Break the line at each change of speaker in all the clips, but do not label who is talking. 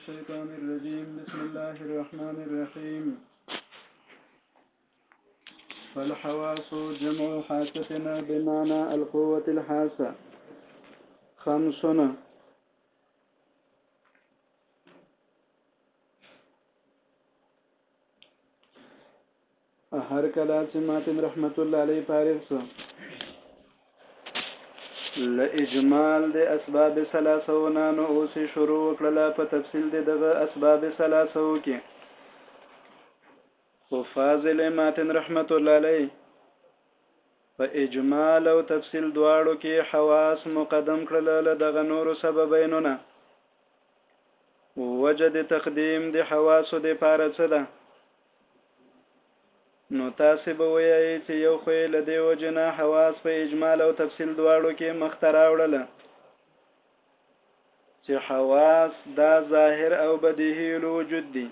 الشيطان الرجيم بسم الله الرحمن الرحيم فالحواس جمع حاسة بمعنى القوة الحاسة خمسنا هر کله چې ماتم رحمت الله علیه فارغ شو له اجمال د اسباب ثلاثه نه نو اوس شروع وکړه په تفصیل د دغه اسباب ثلاثه کې خو فاضل ماتن رحمت الله علیه په اجمال او تفصیل دواړو کې حواس مقدم کړل له دغه نورو سببینو نه وجد تقدیم د حواسو د پاره څه ده نو تاسې به ويايئ چې يو خو يې له دې وجې نه حواس په اجمال او تفصيل دواړو کې مخ ته راوړل چې حواس دا ظاهر او بديهي الوجود دي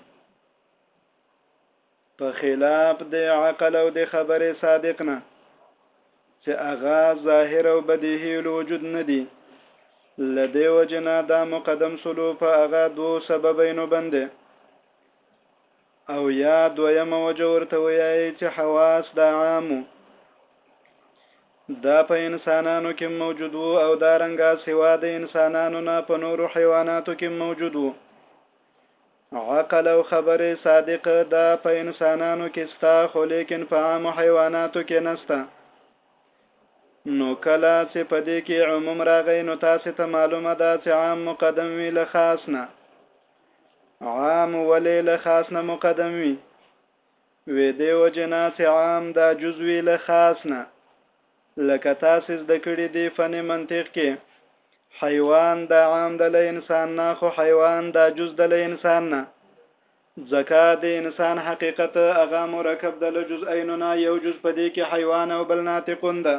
په خلاف د عقل او د خبرې صادق نه چې هغه ظاهر او بدیهی الوجود نه دي لدی وجنا دا مقدم سلو په هغه دوو سببینو باندې او یا دویمه وجه ورته ویایئ چې حواس دا عام وو دا په انسانانو کې موجود وو او دا رنګه سوا د انسانانو نه په نورو حیواناتو کې موجود وو عقل او خبره صادقه دا په انسانانو کې ستا خو لیکن په عام حیواناتو کې نستا نو کله چې په دې کې عموم راغی نو تاسو ته معلومه ده چې عام مقدم وی له خاص نه عام ولې له خاص نه مقدم وي وې دې وجه نه چې عام دا جز وي له خاص نه لکه تاسو زده کړي دي فن منطق کې حیوان دا عام د له انسان نه خو حیوان دا جز د له انسان نه ځکه د انسان حقیقت هغه مرکب د له جزئینو نه یو جز په دې کې حیوان او بل ناطقون ده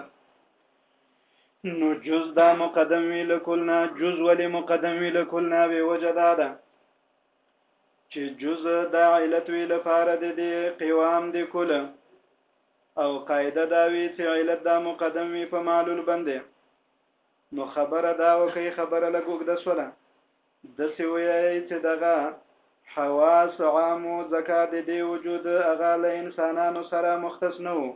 نو جز دا مقدم وی لکلنا جز ولی مقدم وی لکلنا به وجه دا ده چې جز دا علت وی لپاره د دې قوام د کله او قاعده دا وی چې علت دا مقدم وی په معلول بنده نو خبره دا وکي خبره لګوګ د سوله د سی وی چې دغه حواس عامو زکات دی وجود اغه له انسانانو سره مختص نه وو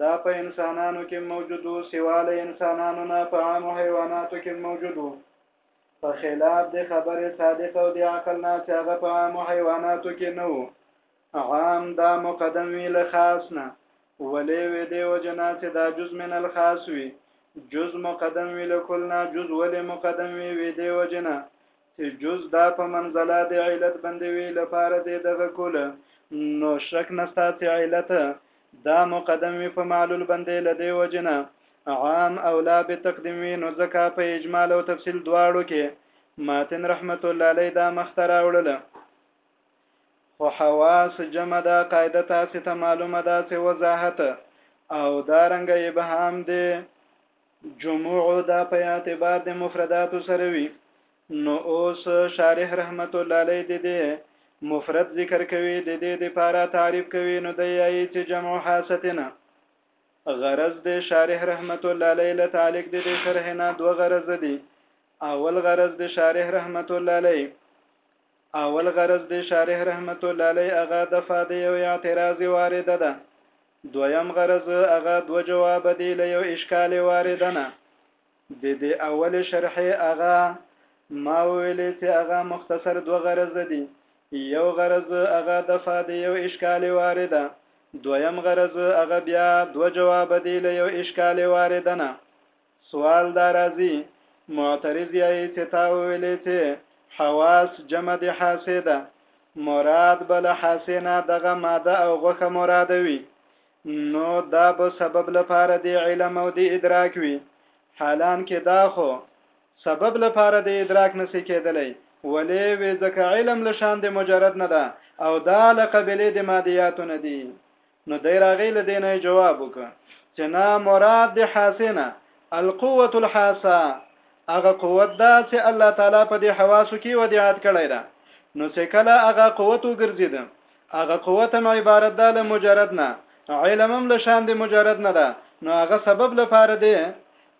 دا په انسانانو کې موجود وو سوا له انسانانو نه په عامو حیواناتو کې موجود وو په خلاف د خبرې صادق او د عقل نه چې هغه په عامو حیواناتو کې نه وو عام دا مقدم وی له خاص نه ولې وې دی وجنا چې دا جز من الخاص وي جز مقدم وی له کل نه جز ولې مقدم وی وې دی وجنا چې جز دا په منزله د علت بندې وي لپاره د دغه کول نو شک نستا چې علت دا مقدم وي په معلول بندې لدې وجنه عام اولا به تقدیم وي نو ځکه په اجمال او تفصیل دواړو کې ماتن رحمت الله علیه دا مخترا وړله خو حواس جمع دا قاعده تاسو ته معلومه ده چې وضاحت او دارنګ ابهام دی جموع دا په اعتبار د مفرداتو سره وي نو اوس شارح رحمت الله علیه د دې مفرد ذکر کوي د دې د پاره تعریف کوي نو د یایي چې جمع حاستنه غرض د شارح رحمت الله علیه له تعلق د دې شرح نه دوه غرض دي اول غرض د شارح رحمت الله علیه اول غرض د شارح رحمت الله علیه هغه د فاده یو اعتراض وارده ده دویم غرض هغه دوه جواب دی له یو اشکال واردنه د دې اول شرحې هغه ما ویلې چې هغه مختصر دوه غرض دي یو غرض هغه د فاد یو اشکال وارده دویم غرض هغه بیا دو جواب دی له یو اشکال وارده نه سوال دا راځي معترض یای چې تا وویلې چې حواس جمع د حاسې ده مراد به له حاسې نه دغه ماده او غوښه مراده وي نو دا به سبب لپاره د علم او د ادراک وي حالان کې دا خو سبب لپاره د ادراک نسی کېدلی ولې وې ځکه علم لشان د مجرد نه ده او دا له قبلې د مادیاتو نه دي نو دی راغی له دې نه جواب وکړ چې نه مراد د حاسنه القوه الحاسه هغه قوت ده چې الله تعالی په دې حواسو کې ودیعت کړی ده نو چې کله هغه قوت وګرځید هغه قوت هم عبارت ده له مجرد نه علم هم له شان د مجرد نه ده نو هغه سبب لپاره دی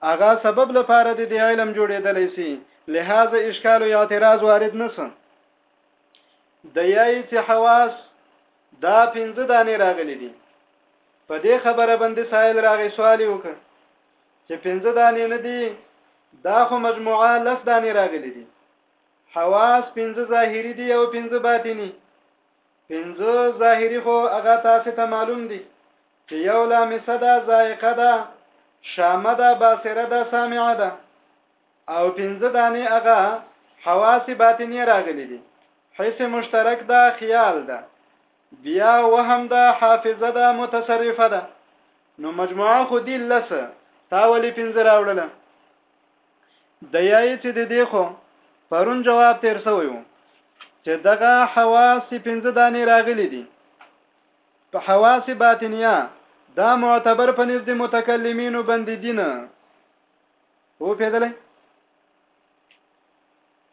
هغه سبب لپاره دی د علم جوړېدلی سي لهدا اشکال او اعتراض وارد نسم د یای چې حواس دا پنځه دانې راغلي دي په دې خبره باندې سائل راغی سوال وکړ چې پنځه دانې نه دي دا خو مجموعه لس دانې راغلي دي حواس پنځه ظاهري دي او پنځه باطني پنځه ظاهري خو هغه تاسو ته معلوم دي چې یو لامسه ده ذائقه ده شامه ده باصره ده سامعه ده او پنځه دانې هغه حواس باطنیه راغلي دي حس مشترک دا خیال ده بیا وهم دا حافظه ده متصرفه ده نو مجموعه خو دی لس تا ولی پنځه راوړله د یای چې د دې خو پرون جواب تیر سوی وو چې دغه حواس پنځه دانې راغلي دي په حواس باطنیه دا معتبر په نزد متکلمینو باندې دینه هو پیدلې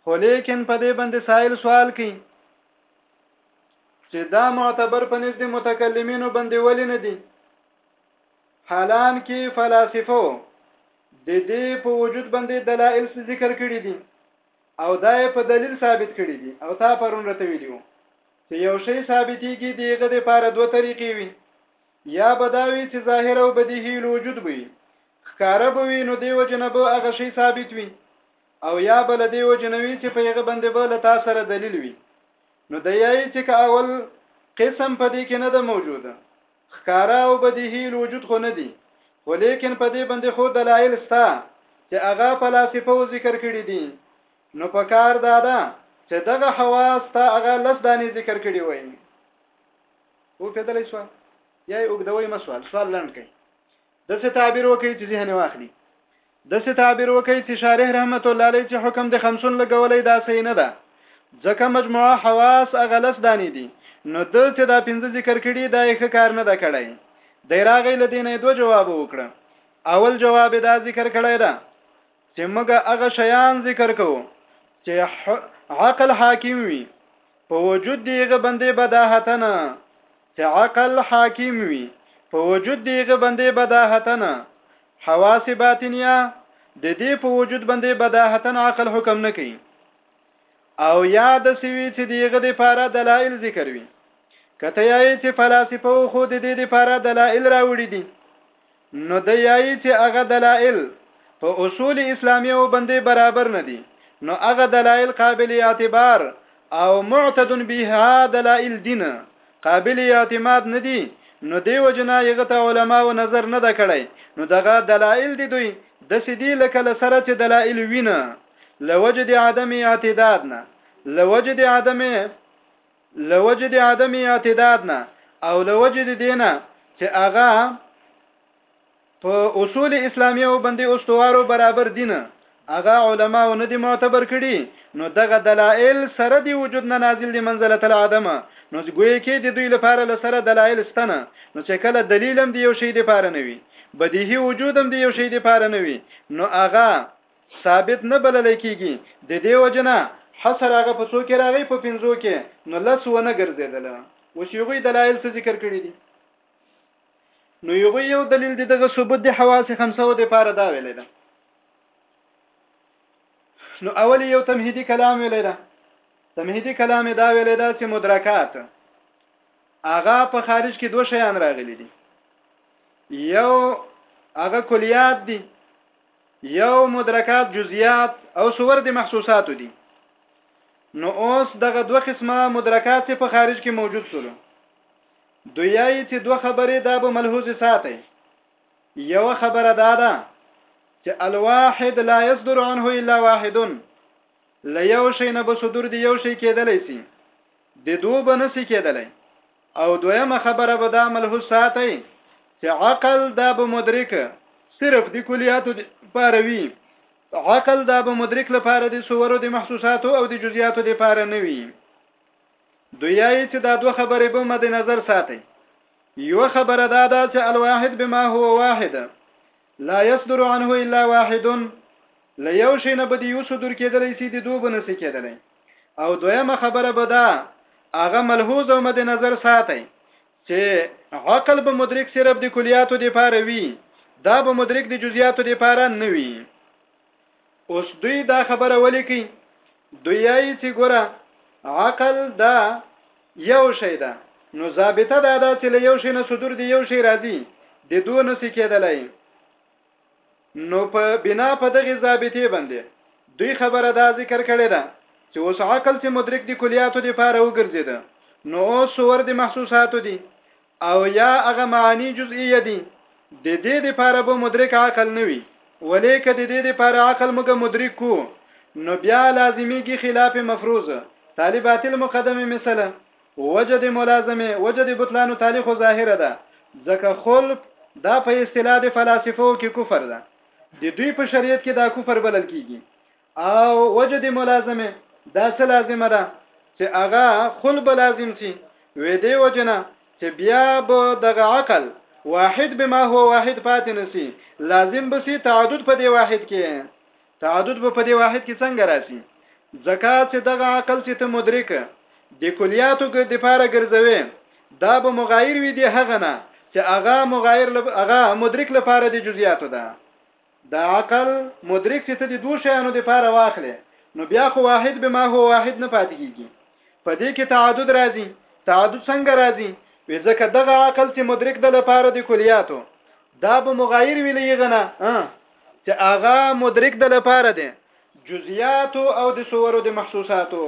خو لیکن په دې باندې سائل سوال کوي چې دا معتبر په نزد متکلمینو باندې ولې نه دي حالان کې فلاسفه د دې په وجود باندې دلایل ذکر کړي دي او دا په دلیل ثابت کړي دي او تا پرون رته ویلو چې یو شی ثابتېږي دیغه د پاره دوه طریقې وي یا به دا وي چې ظاهر او بدیهی الوجود وي ښکاره به وي نو دیو جنبه هغه شی ثابت وي او یا بل دیو جنوي چې په هغه باندې به له تاسو سره دلیل وي نو د یای چې کا اول قسم په دې کې نه ده موجوده ښکاره او بدیهی الوجود خو نه دي خو لیکن په دې باندې خو دلایل ستا چې هغه فلسفه او ذکر کړی دي نو په کار دا ده چې دغه حواس تا هغه لس دانې ذکر کړی وایي او پیدلې شو یا یې وګدوي مسوال سوال لند کړي د څه تعبیر وکړي چې ذهن واخلي د څه تعبیر وکړي چې شارح رحمت الله علیه چې حکم د 50 لګولې دا صحیح نه ده ځکه مجموعه حواس اغلس دانی دي نو د څه دا پنځه ذکر کړي دا یې کار نه ده کړی د راغې لدینې دوه جواب وکړه اول جواب دا ذکر کړی ده چې موږ هغه شیان ذکر کوو چې عقل حاکم وي په وجود دیغه بندې بداهتنه چې عقل حاکم وي په وجود دیغه بندې بداهتنه حواس باطنیه د دې په وجود باندې بداهتن عقل حکم نه کوي او یاد سوي چې دیغه د پاره دلایل ذکر وي کته یې چې فلسفه خو د دې لپاره دلایل راوړي دي نو دی یایی چې هغه دلائل په اصول اسلامی او بندې برابر نه دي نو هغه دلائل قابل اعتبار او معتد بها دلائل دین قابل اعتماد نه دي نو دیو جنا یغه ته علما او نظر نه دکړی نو دغه دلایل دی دوی د سیدی لکه لسره چې دلایل وینه لوجد عدم اعتداد نه لوجد عدم له وجې د عدم اعتداد نه او له وجې د دینه چې هغه په اصول اسلامي او بندي استوارو برابر دین هغه علما نه دي معتبر کړي نو دغه دلایل سره دی وجود نه نازل دي منزله العدم نو ګوي کې د دوی لپاره لسره دلایل ستنه نو چې کله دلیلم دی یو شی دی پاره نه وي بدیهي وجودم دی یو شی دی پاره نه وي نو هغه ثابت نه بللی کیږي ددې وجه نه حصر هغه په څو کې راغی په پنځو کې نو لس و نه ګرځیدل اوس یوغي دلایل څه ذکر کړی دي نو یوغي یو دلیل دی دغه ثبوت دی حواس خمسه و د پاره دا ویل ده نو اولی یو تمهیدی کلام ویل ده تمهیدی کلام دا ویل ده چې مدرکات هغه په خارج کې دوه شیان راغلي دي یو هغه کلیات دي یو مدرکات جزئیات او صور د محسوساتو دي نو اوس دغه دوه قسمه مدرکات په خارج کې موجود سولو دویای چې دوه خبرې دا به ملحوظ ساتي یو خبره دا ده چې الواحد لا يصدر عنه الا واحد لا یو شی نه به صدور دی یو شی کېدلی سي د دوه بنسي کېدلی او دویمه خبره به دا ملحوظ ساتئ چې عقل دا به مدرک صرف د کلیاتو لپاره وي عقل دا به مدرک لپاره د صورو د محسوساتو او د جزئیاتو لپاره نه وي دویای چې دا دوه خبرې به مد نظر ساتي یو خبره دا ده چې الواحد بما هو واحد لا يصدر عنه الا واحد له یو شي نه بده یو صدور کېدلی سي د دوه بنه سي کېدلی او دویمه خبره به دا هغه ملحوظ او مد نظر ساتي چې عقل به مدرک صرف د کلیاتو د پاره وي دا به مدرک د جزئیاتو د پاره نه وي اوس دوی دا خبره ولیکي دوی یې چې ګوره عقل دا یو شی ده نو ضابطه دا ده چې له یو شي نه صدور دی یو شي راځي د دوه نسی کېدلای نو په بنا په دغه ضابطه باندې دوی خبره دا ذکر کړې ده چې اوس عقل چې مدرک دی کلیاتو دی پاره وګرځید نو اوس ور دي محسوساتو دي او یا هغه معانی جزئیه دي د دې لپاره به مدرک عقل نه وي ولې که د دې لپاره عقل موږ مدرک کو نو بیا لازمیږي خلاف مفروض تالي باطل مقدمه مثلا وجه د ملازمه وجه د بطلان تالي خو ظاهره ده ځکه خلف دا په اصطلاح د فلسفو کې کفر ده د دوی په شریعت کې دا کفر بلل کیږي او وجه د ملازمه دا څه لازمه ده چې هغه خل به لازم سي وې دی وجنه چې بیا به دغه عقل واحد بما هو واحد پاتې نسی لازم به سي تعدد په دی واحد کې تعدد به په دی واحد کې څنګه راسي ځکه چې دغه عقل چې ته مدرک د کلیاتو د پاره ګرځوي دا به مغایر وي دی هغه نه چې هغه مغایر هغه مدرک لپاره د جزئیاتو ده د عقل مدرک چې ته د دوه شیانو د پاره واخلې نو بیا خو واحد به ما هو واحد نه پاتې کیږي په دې کې تعدد راځي تعدد څنګه راځي وې ځکه دغه عقل چې مدرک د لپاره د کلیاتو دا به مغایر ویلې غنه چې هغه مدرک د لپاره دی جزئیاتو او د صورو د محسوساتو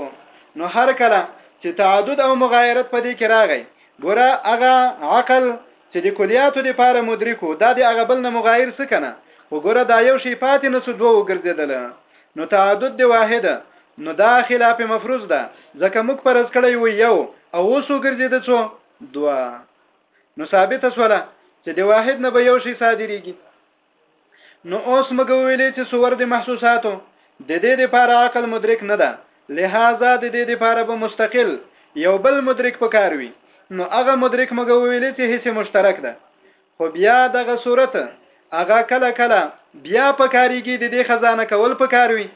نو هر کله چې تعدد او مغایرت په دې کې راغی ګوره هغه عقل چې د کلیاتو د پاره مدرکو دا د هغه بل نه مغایر څه کنه خو ګوره دا یو شی پاتې نه سو دوه وګرځیدل نو تعدد د واحد نو دا خلاف مفروض ده ځکه موږ پرز کړی و یو او اوس وګرځید څو دوه نو ثابت سوله چې د واحد نه به یو شی صادریږي نو اوس موږ ویلې چې صور د محسوساتو د دې لپاره عقل مدرک نه ده لہذا د دې لپاره به مستقل یو بل مدرک پکار وي نو هغه مدرک موږ ویلې چې هیڅ مشترک ده خو بیا دغه صورت هغه کله کله بیا پکاريږي د دې خزانه کول پکار وي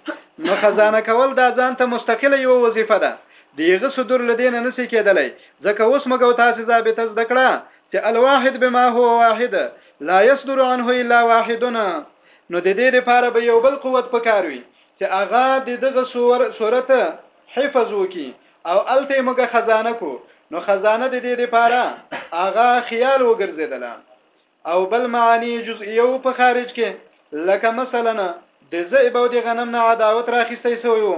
نو خزانه کول دا ځان ته مستقله یو وظیفه ده دیغه صدور لدین نه سې کېدلای ځکه اوس مګو تاسو ضابطه زده کړه چې الواحد بما هو واحد لا يصدر عنه الا واحدنا نو د دې لپاره به یو بل قوت پکار وي چې هغه د دغه سور صورت حفظ وکي او الته موږ خزانه کو نو خزانه د دې لپاره هغه خیال وګرځیدله او بل معنی جزئیو په خارج کې لکه مثلا د زئب او د غنم نه عداوت راخیستې سوی وو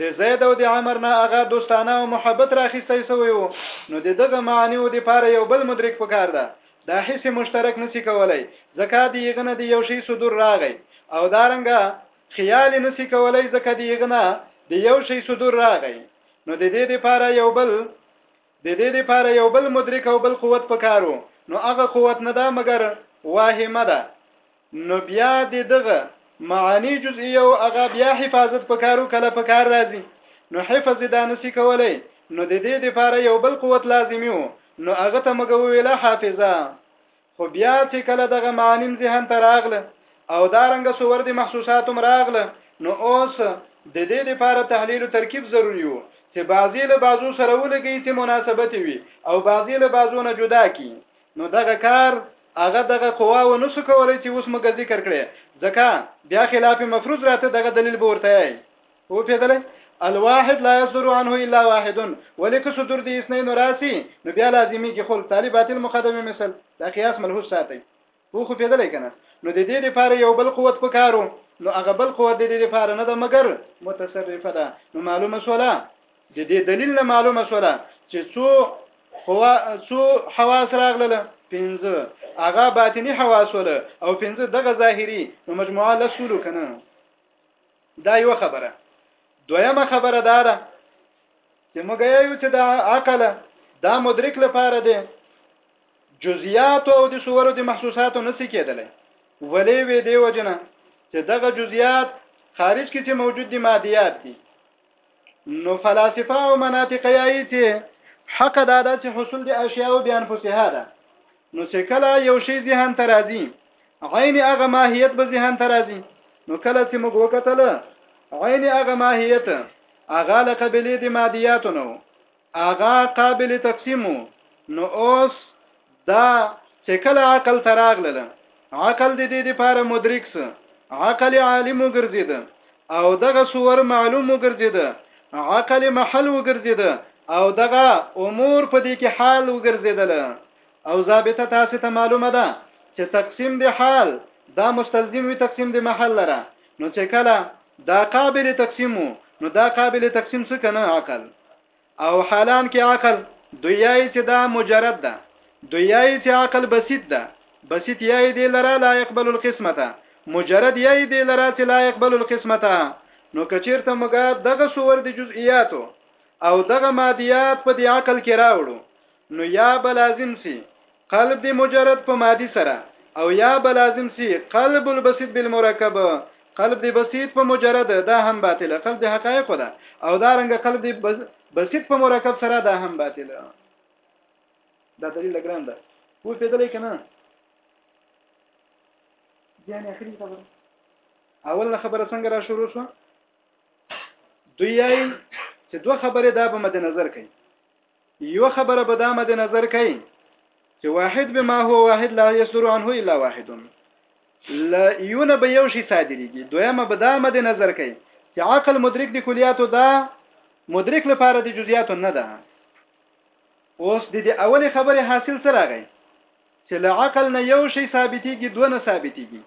د زید او د عمر نه هغه دوستانه او محبت راخیستې سوی وو نو د دغه معنی او د پاره یو بل مدرک پکار ده دا حس مشترک نسی کولای ځکه د یغنه د یو شی صدور راغی او دا رنګه خیال نسی کولای ځکه د یغنه د یو شی صدور راغی نو د دې لپاره یو بل د دې لپاره یو بل مدرک او بل قوت پکارو نو هغه قوت نه دا مګر واهمه ده نو بیا د دغه معانی جزئی او هغه بیا حفاظت پکارو کله پکار راځي نو حفظ دانسی کولای نو د دې لپاره یو بل قوت لازمی وو نو هغه ته مګو ویله حافظه خو بیا چې کله دغه معنیم ذهن ته راغله او دا رنګ صور د محسوساتم راغله نو اوس د دې لپاره تحلیل ترکیب ضروری وو چې بعضی له بعضو سره ولګي چې مناسبت وي او بعضی له بعضو نه جدا کی نو دغه کار هغه دغه قوا و نسو کولای چې اوس موږ ذکر کړي ځکه بیا خلاف مفروض راته دغه دلیل به ورته یي او پیدلې الواحد لا يصدر عنه الا واحد ولك صدور دي اثنين راسي نو بیا لازمي کې خل طالبات المقدمه مثل دا قياس ملحوظ ساتي هو خو پیدلې کنه نو د دې لپاره یو بل قوت پکارو نو هغه بل قوت د دې لپاره نه ده مګر متصرفه ده نو معلومه شولا د دې دلیل نه معلومه شوه چې څو هوا څو حواس راغله پنځه هغه باطنی حواس ول او پنځه دغه ظاهری نو مجموعه لسولو کنه دا یو خبره دویمه خبره دا ده چې موږ یو چې دا عقل دا مدرک لپاره دی جزئیات او د صورو د محسوساتو نسی کېدلی ولې وې دی وجنه چې دغه جزئیات خارج کې چې موجود دي مادیات دي نو فلاسفه او مناطق یایي چې حق دا ده چې حصول د اشیاء او بیان فسها ده نو چې کله یو شی ذهن ته راځي عین هغه ماهیت به ذهن ته راځي نو کله چې موږ وکتل عین هغه ماهیت هغه لقبلې د مادیاتو نو هغه قابل تقسیم نو اوس دا چې کله عقل تراغله عقل د دې لپاره مدرک سه عقل عالم وګرځید او دغه صور معلوم وګرځید عقل محل وګرځید او دغه امور په دې کې حال وګرځیدل او ضابطه تاسو ته معلومه ده چې تقسیم د حال دا مستلزم وي تقسیم د محل لره نو چې کله دا قابل تقسیم نو دا قابل تقسیم څه کنه عقل او حالان کې عقل دویای چې دا مجرد ده دویای چې عقل بسیط ده بسیط یای دی لره لا يقبل القسمه مجرد یای دی لره چې لا يقبل القسمه نو کچیرته مګه دغه صور د جزئیاتو او دغه مادیات په دی عقل کې راوړو نو یا به لازم سي قلب دی مجرد په مادي سره او یا به لازم سي قلب البسيط بالمرکب قلب دی بسيط په مجرد دا هم باطله قلب دی حقایق ده او دا رنګ قلب دی بسيط په مرکب سره دا هم باطله دا دلیل ګران ده وو پیدلې کنه یعنی اخري خبره اول خبره څنګه را شروع شو دوی چې دوه خبرې دا به مد نظر کړي یو خبره به دا مد نظر کئ چې واحد بما هو واحد لا يصدر عنه الا واحد لا یونه به یو شی صادریږي دویمه به دا مد نظر کوي چې عقل مدرک د کلیاتو دا مدرک لپاره د جزئیاتو نه ده اوس د دې اولې خبره حاصل سره راغی چې له عقل نه یو شی ثابتېږي دوه نه ثابتېږي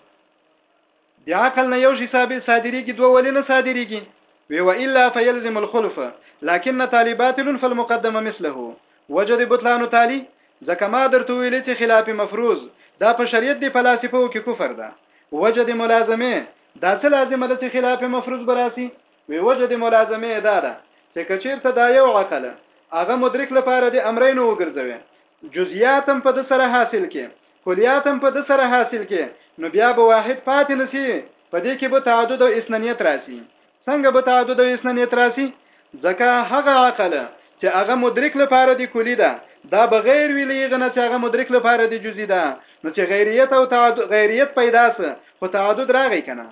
د عقل نه یو شي ثابت صادریږي دوه ولې نه صادریږي وی و الا فيلزم الخلف لكن تالي باطل فالمقدم مثله وجد بطلان تالي ځکه ما درته ویلې چې خلاف مفروض دا په شریعت دی فلسفه کې کفر ده وجد ملازمه دا څه لازمه ده چې خلاف مفروض براسي وی وجد ملازمه دا ده چې کچیرته دا یو عقل هغه مدرک لپاره د امرینو وګرځوي جزئیات هم په د سره حاصل کې کلیات هم په د سره حاصل کې نو بیا به واحد پاتې نسی په دې کې به تعدد او اسننیت راسي څنګه به تعدد او اسننیت راسي ځکه هغه عقل چې هغه مدرک لپاره دی کلی ده دا بغیر ویلی غنه چې هغه مدرک لپاره دی جزئی ده نو چې غیریت او تعدد غیریت پیدا سه خو تعدد راغی کنه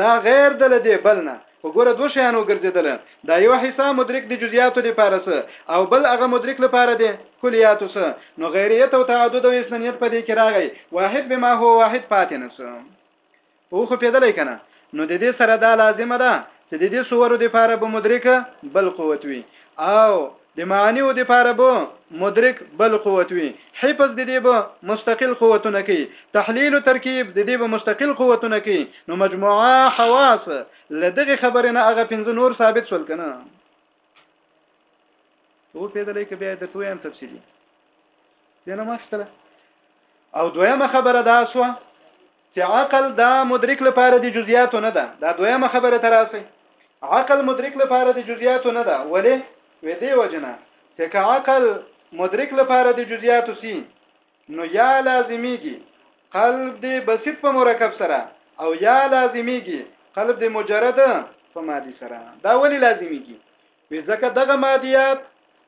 دا غیر د له دې بل نه خو ګوره دوه شیان وګرځېدل، دا یو حصه مدرک د جزیاتو لپاره سه او بل هغه مدرک لپاره د کلیاتو سه، نو غیریت او تعدد او اثننیت په دې کې راغی، واحد بما هو واحد پاتې نه سو. وخوپېدلی که نه؟ نو د دې سره دا لازمه ده چې د دې صورو لپاره به مدرک بل قوت وي او د معانیو د پاره به مدرک بل قوت وي، حفظ د دې به مستقل قوتونه کوي، تحلیل و ترکیب د دې به مستقل قوتونه کوي، نو مجموعه حواس له دغې خبرې نه هغه پنځه نور ثابت شول کنه او پیدلې کې بیا د تویم تفصیلی دنه مخکله او دویمه خبره دا سوه چې عقل دا مدرک لپاره د جزئیاتو نه ده دا دویمه خبره تراسي عقل مدرک لپاره د جزئیاتو نه ده ولی وې دی وجنه چې که عقل مدرک لپاره د جزئیاتو سي نو یا لازمیږي قلب دی بسیط په مرکب سره او یا لازمیږي قلب دی مجرد په مادي سره دا ولی لازمیږي وې ځکه دغه مادیات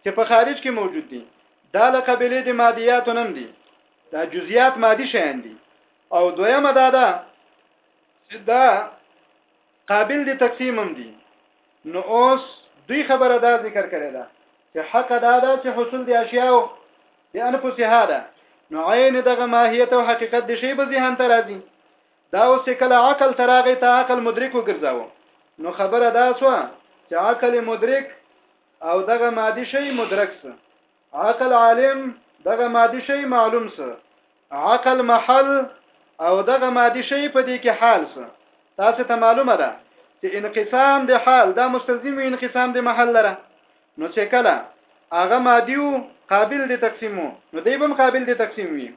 چې په خارج کې موجود دي دا لقبلې د مادیاتو نم دي دا جزئیات مادي شیان دي او دویمه دا ده چې دا قابل دي تقسیم هم دي نو اوس دوی خبره دا ذکر کړې ده چې حق دا ده چې حصول دي اشیاء د انفسها ده نو عین دغه ماهیت او حقیقت د شی به ذهن ته راځي دا اوس کله عقل تراغه ته عقل مدرک وګرځاو نو خبره دا سو چې عقل مدرک او دغه مادي شی مدرک سو عقل عالم دغه مادي شی معلوم سه عقل محل او دغه مادي شی په دې کې حال سه تاسو ته معلومه ده چې انقسام د حال دا مستلزم وي انقسام د محل لره نو چې کله هغه مادي او قابل د تقسیم نو دی به قابل د تقسیم وي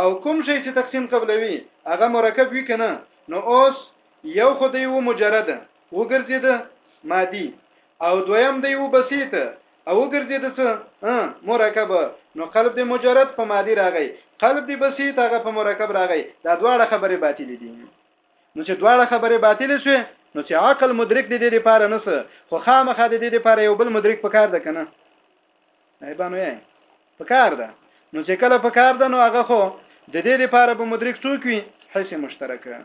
او کوم شی چې تقسیم قبلوي هغه مرکب وي کنه نو اوس یو خدای و مجرد وګرځید مادي او دویم دی و بسيط او ګرځیده څه مرکب نو قلب د مجرد په ماضی راغی قلب د بسیط هغه په مرکب راغی دا دواړه خبره باطل دي نو چې دواړه خبره باطل شوه نو چې عقل مدرک دي د لپاره نه سه خو خامخا د دې لپاره یو بل مدرک پکار ده کنه نه باندې یې پکار ده نو چې کله پکار ده نو هغه خو د دې لپاره به مدرک څوک وي حیث مشترکه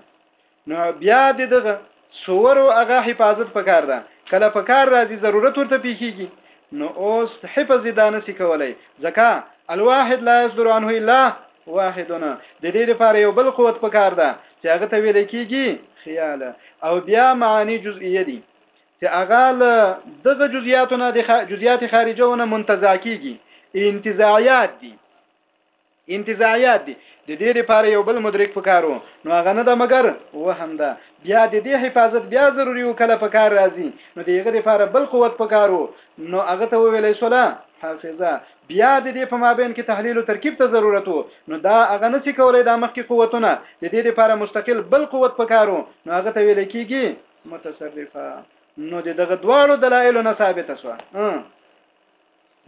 نو بیا د دغه سورو هغه حفاظت پکار ده کله پکار راځي ضرورت ورته پیخیږي نو اوس حفظ دانه سی کولای ځکه الواحد لا يصدر عنه الا واحدنا د دې لپاره یو بل قوت پکار ده چې هغه ته ویل کیږي خیال او بیا معانی جزئیه دي چې هغه له دغه جزئیاتونه د جزئیات خارجونه منتزع کیږي انتزاعیات دي انتزاعیات دي ددې لپاره یو بل مدرک پکار وو نو هغه نه ده مګر وهم ده بیا ددې حفاظت بیا ضروري وو کله پکار راځي نو دغه لپاره بل قوت پکار وو نو هغه ته ویلې سولا حافظه بیا د دې په مابین کې تحلیل او ترکیب ته ضرورت وو نو دا هغه نسی کولای د مخ کې قوتونه د دې لپاره مستقل بل قوت پکارو نو هغه ته ویل کېږي متصرفه نو دغه دواړو دلایلو نه ثابت شوه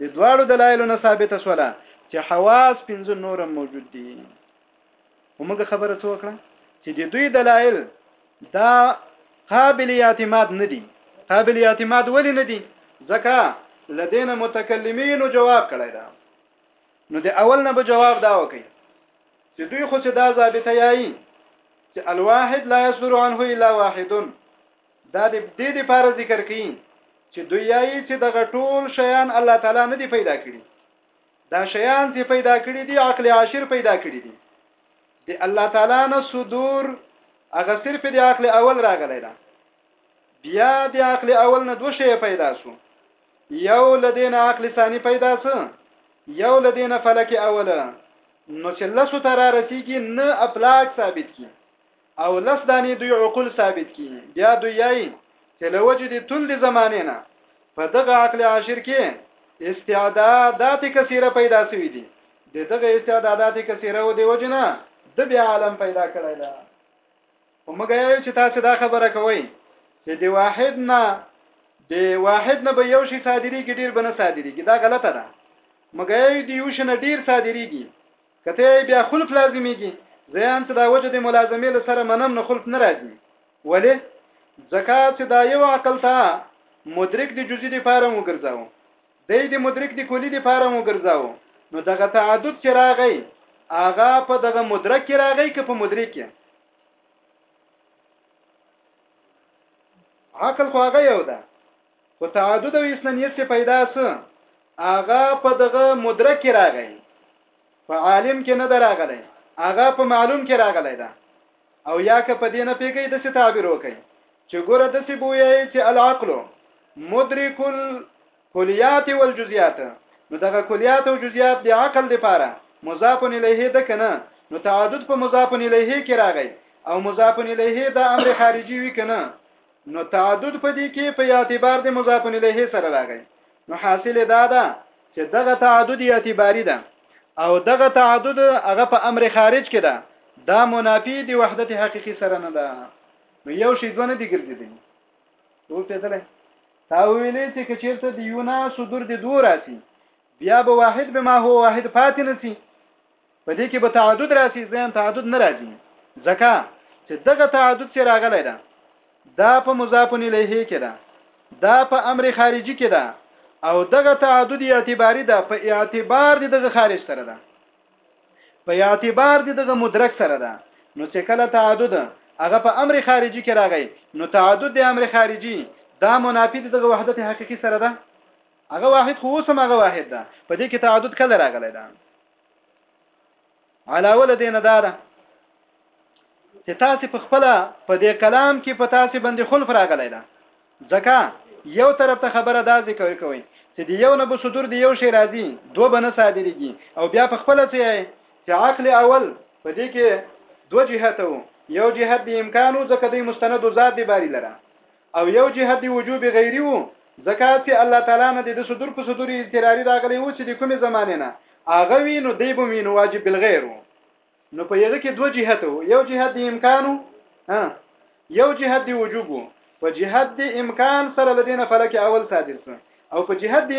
د دواړو دلایلو نه ثابته شوله چې حواس پنځه نور موجود دي ومګه خبره څه وکړه چې د دوی دلایل دا قابل اعتماد نه دي قابل اعتماد ولې نه دي ځکه لدین متکلمینو جواب کړی دا نو د اول نه به جواب دا وکي چې دوی خو چې دا ضابطه یایي چې الواحد لا يصدر عنه الا واحد دا د دې لپاره ذکر کین چې دوی یې چې دغه ټول شیان الله تعالی نه دی پیدا کړی دا شیان چې پیدا کړی دی عقل عاشر پیدا کړی دی د الله تعالی نه صدور هغه صرف د عقل اول راغلی دا بیا د عقل اول نه دوه شی پیدا شو یو لدین عقل ثانی پیدا شو یو لدین فلک اوله نو چې لسو تر رسیدي نه اپلاک ثابت کی او لس دانې دوی عقول ثابت کی بیا دوی یای چې لوجه دي تون دي زمانه نه په دغه عقل عاشر کې استعدادات کثیره پیدا شوې دي د دغه استعدادات کثیره و دی وجنه د بیا عالم پیدا کړی دا ومګه یو چې تاسو دا خبره کوئ چې دی واحد نه دی واحد نه به یو شی صادریږي ډیر بنه صادریږي دا غلطه ده مګه یو دی یو شنه ډیر صادریږي که ته یې بیا خلف لازمیږي زیان چې دا وجه د ملازمې له سره منم نو خلف نه راځي ولې ځکه چې دا یو عقل ته مدرک د جزئی د پاره مو ګرځاو د دې مدرک د کلی د پاره مو ګرځاو نو دغه تعدد چې راغی هغه په دغه مدرک کې راغی که په مدرک کې عقل خو هغه یو ده خو تعدد او اسنانیت څخه پیدا سو هغه په دغه مدرک کې راغی په عالم کې نه دراغلی هغه په معلوم کې راغلی ده او یا که په دې نه پیږي د څه تعبیر وکړي چې ګوره د څه بویای چې العقل مدرک الکلیات والجزئیات نو دغه کلیات او جزئیات د عقل لپاره مضاف الیه ده کنه نو تعدد په مضاف الیه کې راغی او مضاف الیه د امر خارجي وی کنه نو تعدد په دې کې په اعتبار د مضاف الیه سره راغی نو حاصل دا ده چې دغه تعدد اعتباری ده او دغه تعدد هغه په امر خارج کې ده دا منافی دی وحدت حقیقی سره نه ده نو یو شی دونه دی ګرځیدل ټول ته دله تا ویلې چې کچیرته دی یو نه صدور دی دوه راسي بیا به واحد به ما هو واحد پاتې نسی په دې کې به تعدد راسي ځان تعدد نه راځي ځکه چې دغه تعدد چې راغلی ده دا په مضاف الیه کې ده دا په امر خارجي کې ده او دغه تعدد اعتباری ده په اعتبار د دغه خارج سره ده په اعتبار د دغه مدرک سره ده نو چې کله تعدد هغه په امر خارجي کې راغی نو تعدد د امر خارجي دا منافي دغه وحدت حقيقي سره ده هغه واحد خو سم هغه واحد ده په دې کې تعدد کله راغلی ده علاوه له دې نه دا ده چې تاسو په خپل په دې کلام کې په تاسو باندې خلف راغلی ده ځکه یو طرف ته خبره دا ذکر کوي چې دی یو نه به صدور دی یو شی راځي دوه بنه صادریږي او بیا په خپل څه چې عقل اول په دې کې دوه جهته وو یو جهت د امکانو ځکه د مستند ذات دی باری لره او یو جهت د وجوب غیری وو ځکه چه الله تعالی نه د ده صدور په صدور اضطراری راغلی وو چه د کومی زمانی نه هغه وی نو دی به وی نو واجب بالغیر وو نو په یغه کې دوه جهت وو یو جهت د امکان وو یو جهت د وجوب وو په جهت د امکان سره لدینه فلک اول صادر سو او په جهت د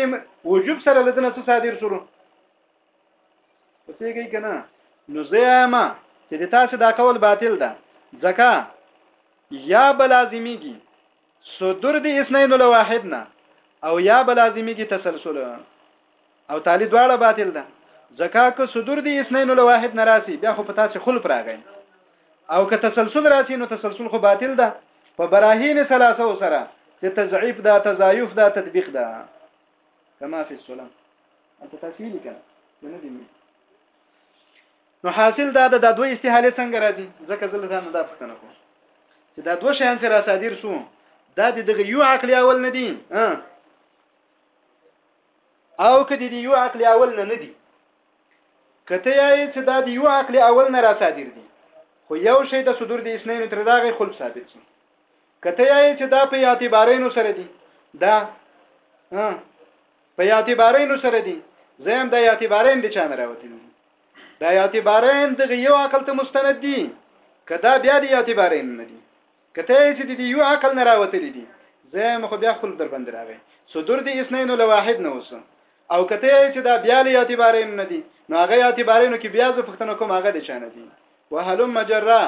وجوب سره لدنه څه صادر شو پوهیږئ که نه نو زه وایم چې د تاسو دا قول باطل ده ځکه یا به لازمیږي صدور د اسنین له واحد نه او یا به لازمیږي تسلسل او تالی دواړه باطل ده ځکه که صدور د اسنین له واحد نه راسي بیا خو په تاسو خلف راغی او که تسلسل راسي نو تسلسل خو باطل ده په براهین ثلاثه سره چې تضعیف ده تضایف ده تطبیق ده کما فی السلام انت تفصیل کړه کنه دی نو حاصل دا د دوه استحاله څنګه راځي ځکه زل ځان دا پښتنه کوم چې دا دوه شیان سره صادر سو دا د دغه یو عقلی اول نه دي او کدی دی یو عقلی اول نه نه دي کته یې چې دا د یو عقلی اول نه را صادر دي خو یو شی د صدور د اسنین تر داغه خلف ثابت شي کته یې چې دا په اعتبارینو سره دي دا په اعتبارینو سره دي زم د اعتبارین د چانه راوتی دي دا اعتبارین د یو عقل ته مستند دي کدا بیا د اعتبارین نه دي کته یې چې د یو عقل نه راوتلی دي زم خو بیا خپل در باندې راغی صدور د اسنین له واحد نه وسه او کته چې دا بیا له اعتبارین نه دي نو هغه اعتبارینو کې بیا ز پښتنه کوم هغه د چانه دي وهلم جرا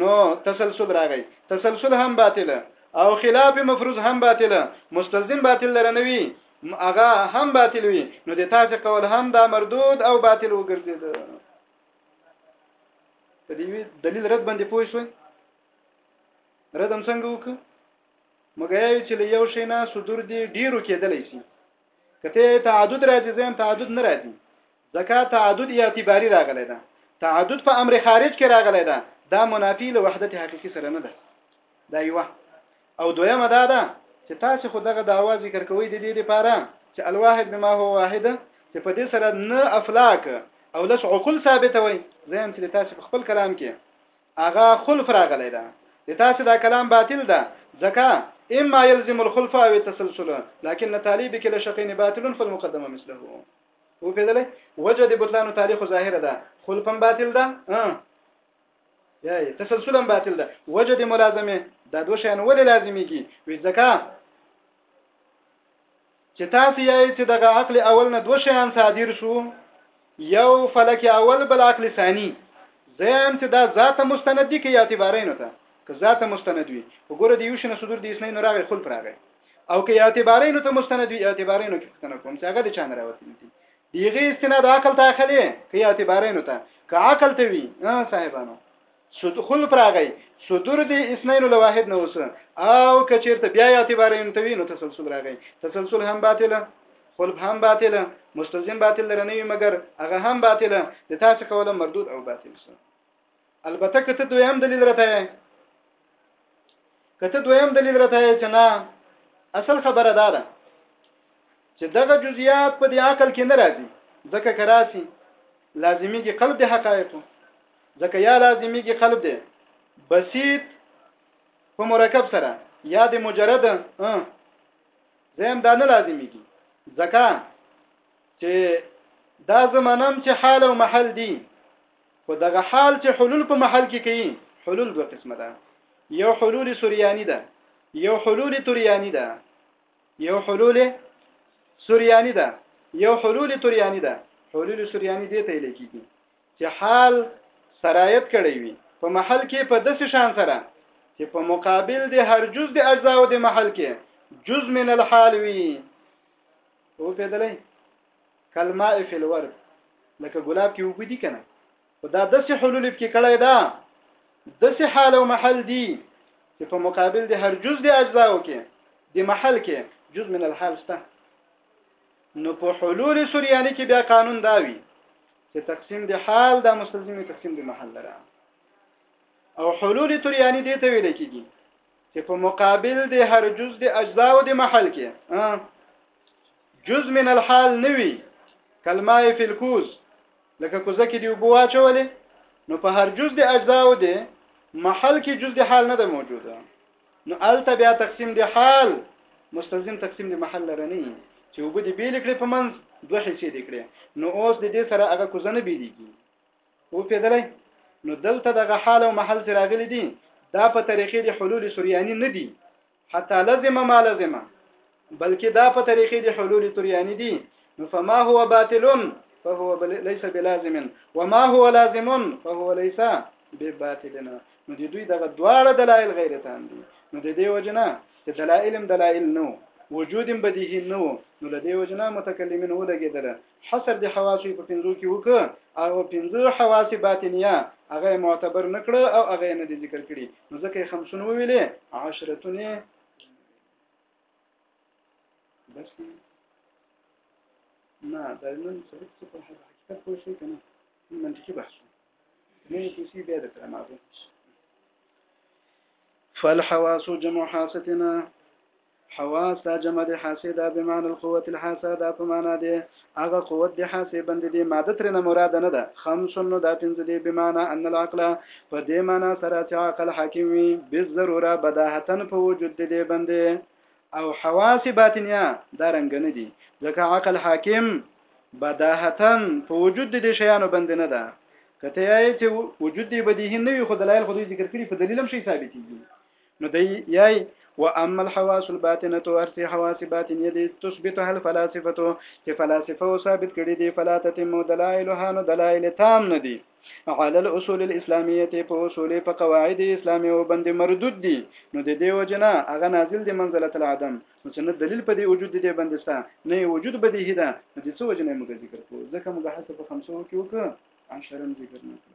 نو تسلسل راغی تسلسل هم باطل او خلاف مفروض هم باطل مستلزم باطل لرنوي هغه هم باطل وي نو د تاسو قول هم دا مردود او باطل وګرځید په دې دلیل رد باندې پوه شوئ ردم څنګه وک مګر چې له یو شي نه صدور دی ډیرو کېدلی شي کته تعدد راځي زم تعدد نه راځي ځکه تعدد اعتباري راغلی ده تعدد په امر خارج کې راغلی ده دا منافي له وحدت حقيقي سره نه ده دا یو او دویمه دا ده چې تاسو خو دغه داوا ذکر کوئ د دې لپاره چې الواحد بما هو واحد چې په دې سره نه افلاک او لس عقل ثابت وي زم چې تاسو په خپل کلام کې اغا خلف راغلی ده د تاسو دا کلام باطل ده ځکه اما يلزم الخلف او التسلسل لكن طالب کې لشقين باطل فالمقدمه مثله وپیدلی وجه د بطلان تعالی خو ظاهره ده خلقم باطل ده یا تسلسلم باطل ده وجه د ملازمه دا دوه شیان ولې لازمیږي وی ځکه چې تاسو یې چې دغه عقل اول نه دوه شیان صادر شو یو فلک اول بل عقل ثانی زم چې دا ذات مستند دي کې اعتبارینو ته که ذات مستند وي وګوره د یو شنه صدور د اسنین راغی خل پراغی او که اعتبارینو ته مستند وي اعتبارینو کې پوښتنه کوم چې هغه د چا نه راوتلی دي دیغه استناد عقل ته اخلي که اعتبارینو ته که عقل ته وي صاحبانو سود خل پراغی صدور دی اسنین له واحد نه اوس او که چیرته بیا اعتبارینو ته وي نو تسلسل راغی تسلسل هم باطله خلف هم باطله مستلزم باطل لرنوي مګر هغه هم باطله د تاسو کوله مردود او باطل سره البته کته دویم دلیل راته کته دویم دلیل راته چې نه اصل خبره ده ده چې دغه جزئیات په دې عقل کې نه راځي ځکه کراسي لازمي کې قلب د حقایقو ځکه یا لازمي کې قلب دی بسيط په مرکب سره یا د مجرد زم دا نه لازمي کې ځکه چې دا زمانم چې حال او محل دي خو دغه حال چې حلول په محل کې کوي حلول دوه قسمه ده یو حلول سوریانی ده یو حلول توریانی ده یو حلول سوریانی ده یو حلول توریانی ده حلول سوریانی دې ته لیکيږي چې حال سرایت کړی وي په محل کې په داسې شان سره چې په مقابل د هر جز د اجزاو د محل کې جز من الحال وي او په دلې کالماء فی الورد لکه ګلاب کې وبدي کنه خدا د سه حلول کې کړی دا د سه حال او محل دی چې په مقابل د هر جز د اجزاو کې د محل کې جز من الحال شته نو په حلول سوریانی کې بیا قانون دا وی چې تقسیم د حال د مستلزم تقسیم د محل لره او حلول تریانی دې ته ویل کېږي چې په مقابل د هر جز د اجزاء د محل کې جز من الحال نوي کلمه فی الکوز لکه کوزه کې دی وبو واچولې نو په هر جز د اجزاء د محل کې جز د حال نه ده موجوده نو الته بیا تقسیم د حال مستلزم تقسیم د محل لره نه چې وبو دی بیل کړي په منځ دوه حصې دي کړي نو اوس د دې سره هغه کوزه نه بیلېږي وپیدلی نو دلته دغه حال او محل چې راغلي دي دا په طریقې د حلول سریانی نه دي حتی لزم ما لزم بلکې دا په طریقې د حلول تریانی دي نو فما هو باطل فهو ليس بلازم وما هو لازم فهو ليس بباطل نو د دوی دغه دواړه دلایل غیر تام دي نو د دې وجنه چې دلایل هم دلایل نو وجود بدیهی نو نو د دې وجنه متکلمین ولګیدل حصر د حواس په پنځو کې وکړ او پنځه حواس باطنیه هغه معتبر نکړه او هغه نه دي ذکر کړي نو ځکه یې خمسون ویلې عشرتونه بس نه دا نن څه څه په حقیقت پوه شي کنه منطقي بحث نه یې کیسې بیا د کلام فالحواس جمع حاستنا حواس دا جمع دی حاسه دا بمعنى القوة الحاسه دا په معنا دی هغه قوت دی حاسه بند دی ماده تر نه مراد نه ده خمس نو دا پنځه دی بمعنى ان العقل په دې معنا سره چې عقل حاکم وي بالضروره بداهتن په وجود دی بند او حواس باطنیه دا رنګ نه دي ځکه عقل حاکم بداهتن په وجود دی شیانو بند نه ده کته یې چې وجود دی بدیهی نه وي خو دلایل خو ذکر کړی په دلیل هم شي ثابتېږي نو دی یای واما الحواس الباطنه تو ارسی حواس باطنیه دي تثبتها الفلاسفه چې فلاسفه او ثابت کړي دي فلا تتم دلائلها نو دلائل تام نه دي على الاصول الاسلاميه په اصول په قواعد اسلامي او بند مردود دي نو د دې وجنه هغه نازل دي منزله العدم نو څنګه دلیل په دې وجود دي بندستا نه وجود به دي هدا نو د څه وجنه موږ ذکر کوو ځکه موږ هڅه په 500 کې وکړه عشرم ذکر نه کړو